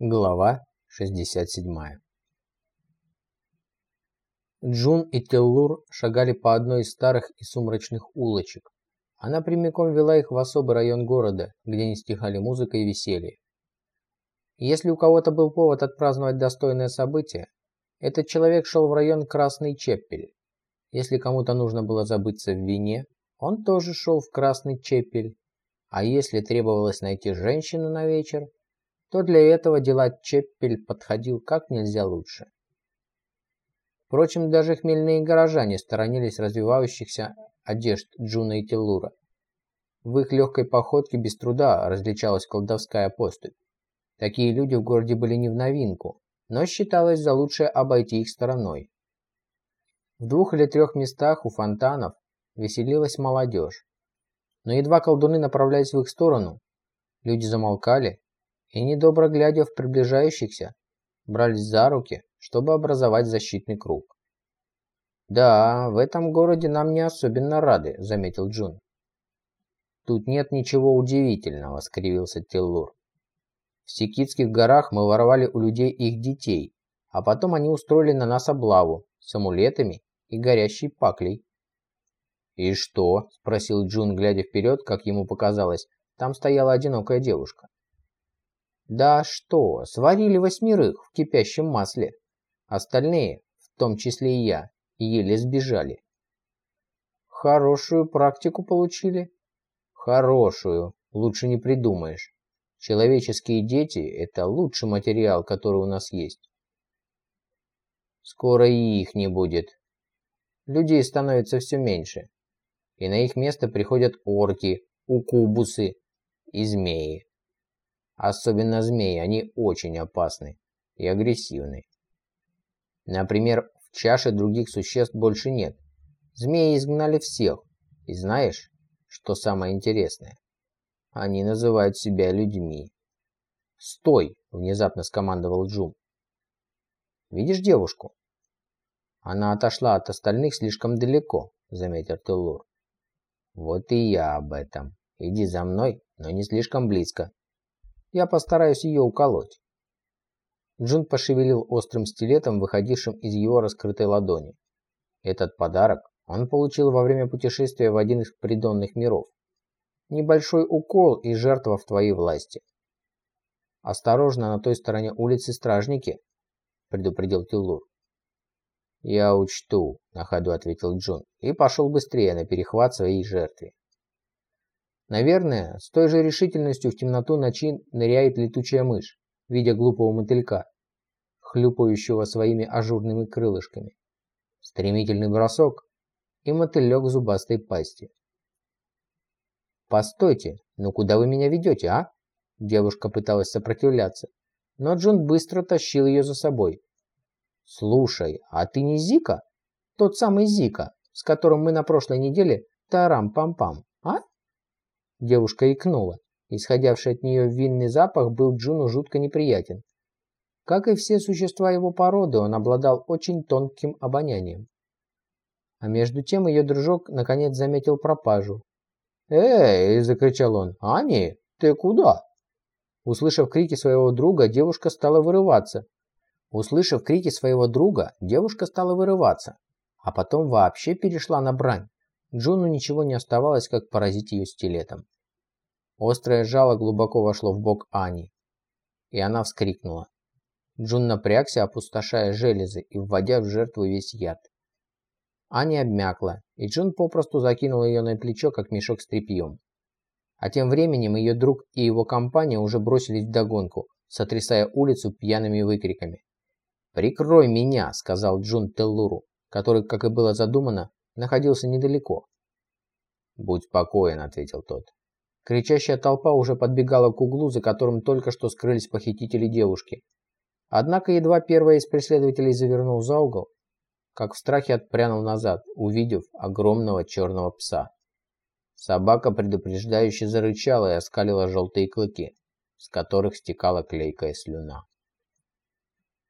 Глава 67 Джун и Теллур шагали по одной из старых и сумрачных улочек. Она прямиком вела их в особый район города, где не стихали музыка и веселье. Если у кого-то был повод отпраздновать достойное событие, этот человек шел в район Красный Чеппель. Если кому-то нужно было забыться в вине, он тоже шел в Красный Чеппель. А если требовалось найти женщину на вечер, то для этого дела Чеппель подходил как нельзя лучше. Впрочем, даже хмельные горожане сторонились развивающихся одежд Джуна и Теллура. В их легкой походке без труда различалась колдовская поступь. Такие люди в городе были не в новинку, но считалось за лучшее обойти их стороной. В двух или трех местах у фонтанов веселилась молодежь. Но едва колдуны направлялись в их сторону, люди замолкали и, недобро глядя в приближающихся, брались за руки, чтобы образовать защитный круг. «Да, в этом городе нам не особенно рады», — заметил Джун. «Тут нет ничего удивительного», — скривился Теллур. «В Секитских горах мы воровали у людей их детей, а потом они устроили на нас облаву с амулетами и горящей паклей». «И что?» – спросил Джун, глядя вперед, как ему показалось. Там стояла одинокая девушка. Да что, сварили восьмерых в кипящем масле. Остальные, в том числе и я, еле сбежали. Хорошую практику получили? Хорошую, лучше не придумаешь. Человеческие дети – это лучший материал, который у нас есть. Скоро и их не будет. Людей становится все меньше. И на их место приходят орки, укубусы и змеи. Особенно змеи, они очень опасны и агрессивны. Например, в чаше других существ больше нет. Змеи изгнали всех. И знаешь, что самое интересное? Они называют себя людьми. «Стой!» – внезапно скомандовал Джум. «Видишь девушку?» «Она отошла от остальных слишком далеко», – заметил Теллур. «Вот и я об этом. Иди за мной, но не слишком близко. Я постараюсь ее уколоть. Джун пошевелил острым стилетом, выходившим из его раскрытой ладони. Этот подарок он получил во время путешествия в один из придонных миров. Небольшой укол и жертва в твоей власти. «Осторожно, на той стороне улицы стражники», — предупредил Тиллур. «Я учту», — на ходу ответил Джун, и пошел быстрее на перехват своей жертве. Наверное, с той же решительностью в темноту ночи ныряет летучая мышь, видя глупого мотылька, хлюпающего своими ажурными крылышками. Стремительный бросок и мотылек зубастой пасти. «Постойте, ну куда вы меня ведете, а?» Девушка пыталась сопротивляться, но Джун быстро тащил ее за собой. «Слушай, а ты не Зика? Тот самый Зика, с которым мы на прошлой неделе тарам-пам-пам, а?» Девушка икнула. Исходявший от нее винный запах был Джуну жутко неприятен. Как и все существа его породы, он обладал очень тонким обонянием. А между тем ее дружок наконец заметил пропажу. «Эй!» – закричал он. «Ани, ты куда?» Услышав крики своего друга, девушка стала вырываться. Услышав крики своего друга, девушка стала вырываться, а потом вообще перешла на брань. Джону ничего не оставалось, как поразить ее стилетом. Острое жало глубоко вошло в бок Ани, и она вскрикнула. Джун напрягся, опустошая железы и вводя в жертву весь яд. Ани обмякла, и Джун попросту закинул ее на плечо, как мешок с тряпьем. А тем временем ее друг и его компания уже бросились в догонку, сотрясая улицу пьяными выкриками. «Прикрой меня!» – сказал Джун Теллуру, который, как и было задумано, находился недалеко. «Будь спокоен», — ответил тот. Кричащая толпа уже подбегала к углу, за которым только что скрылись похитители девушки. Однако едва первая из преследователей завернул за угол, как в страхе отпрянул назад, увидев огромного черного пса. Собака предупреждающе зарычала и оскалила желтые клыки, с которых стекала клейкая слюна.